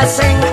a sing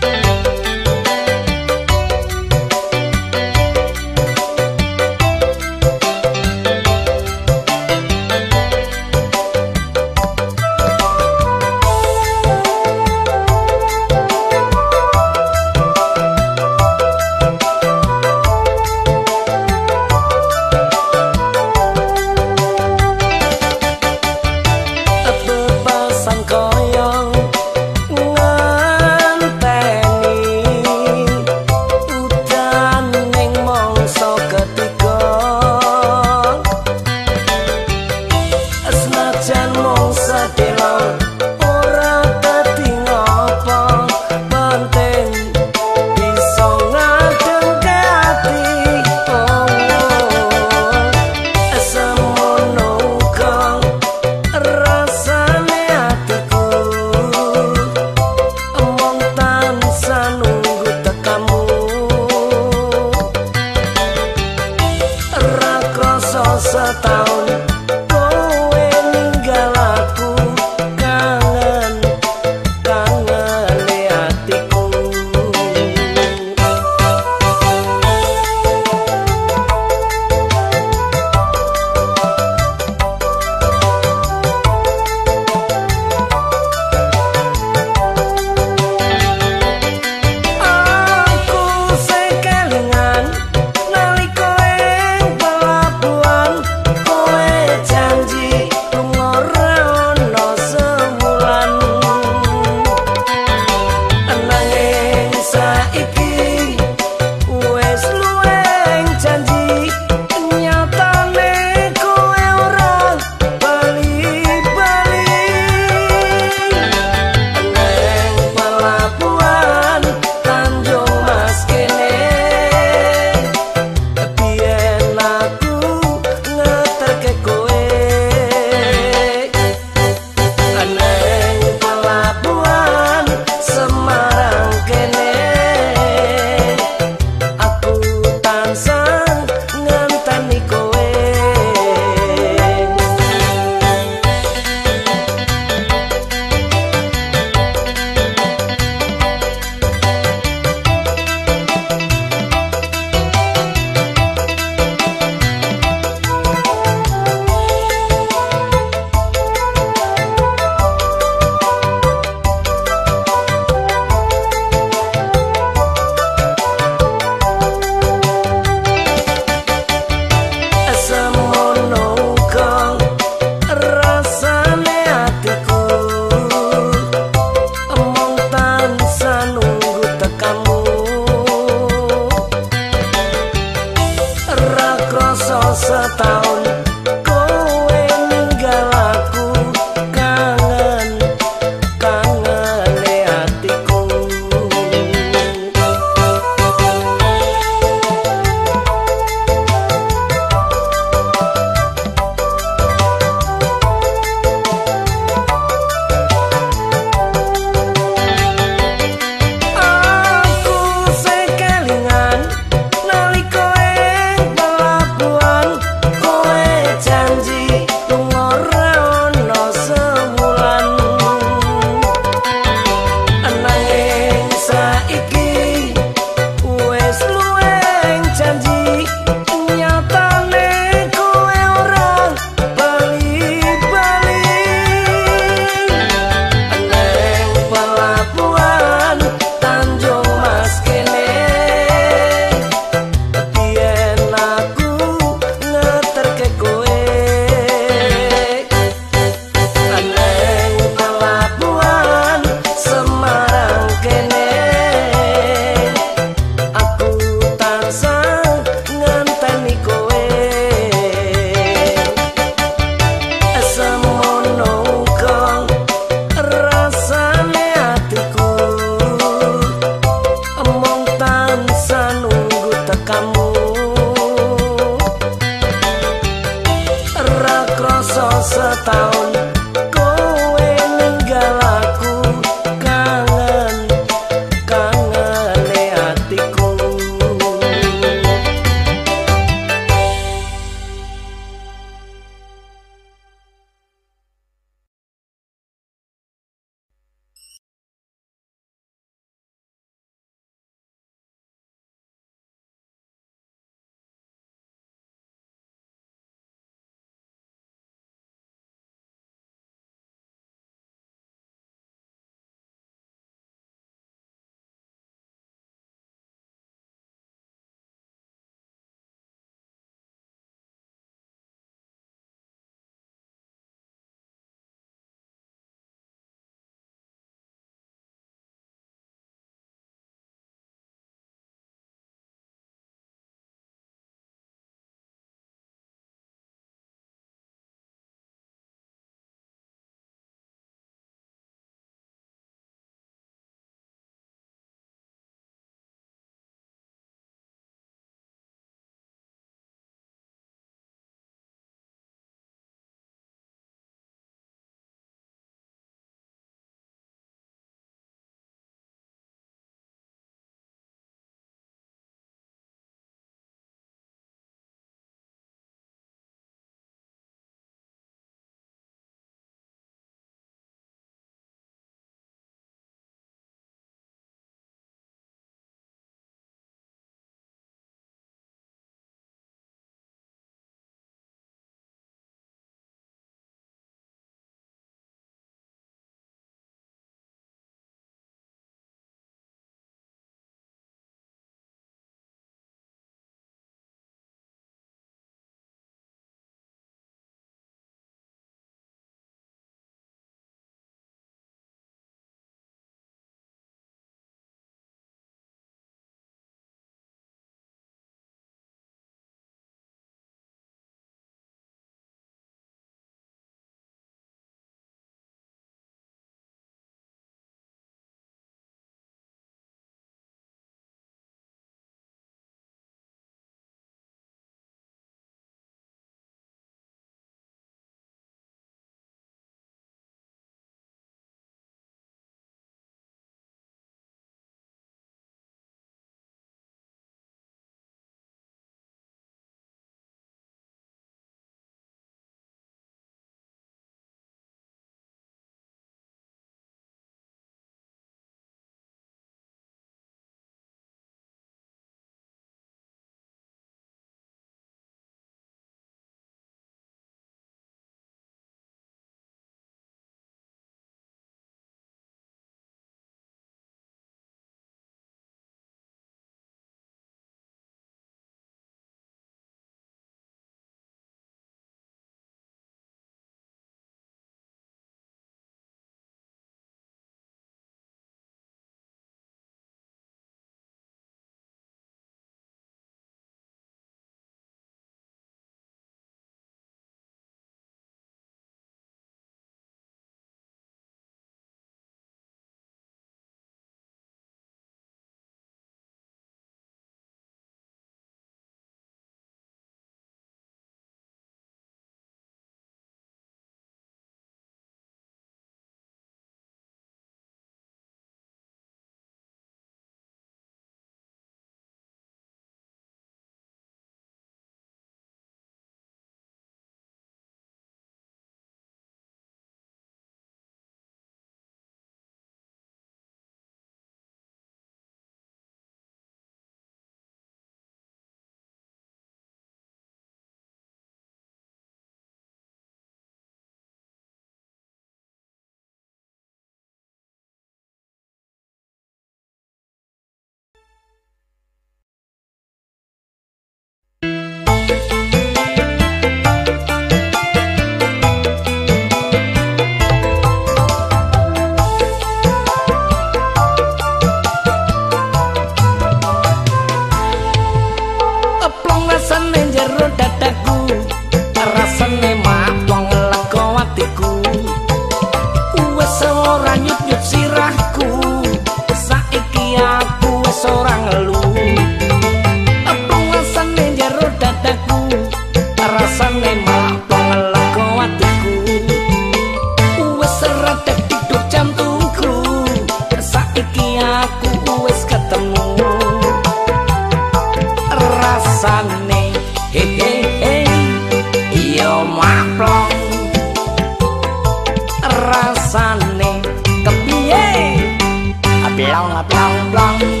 plong